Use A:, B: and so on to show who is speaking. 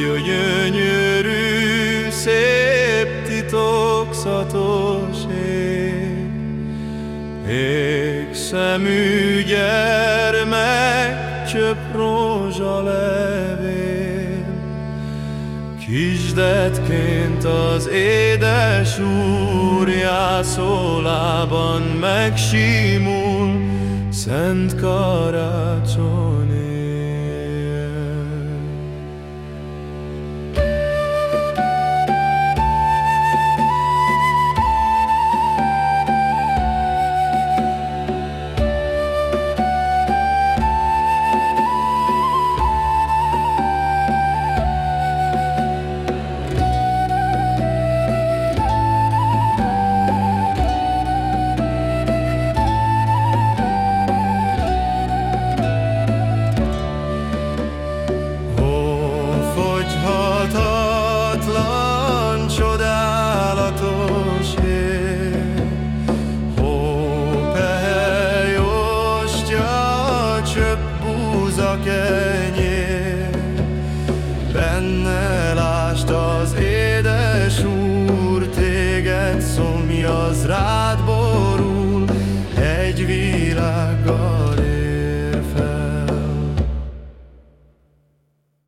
A: gyönyörű, szép titokzatos ég. Ég szemű gyermek, csöpp rózsalevél, Kisdetként az édes úr megsimul, Szent karácsony açıp bu uzak el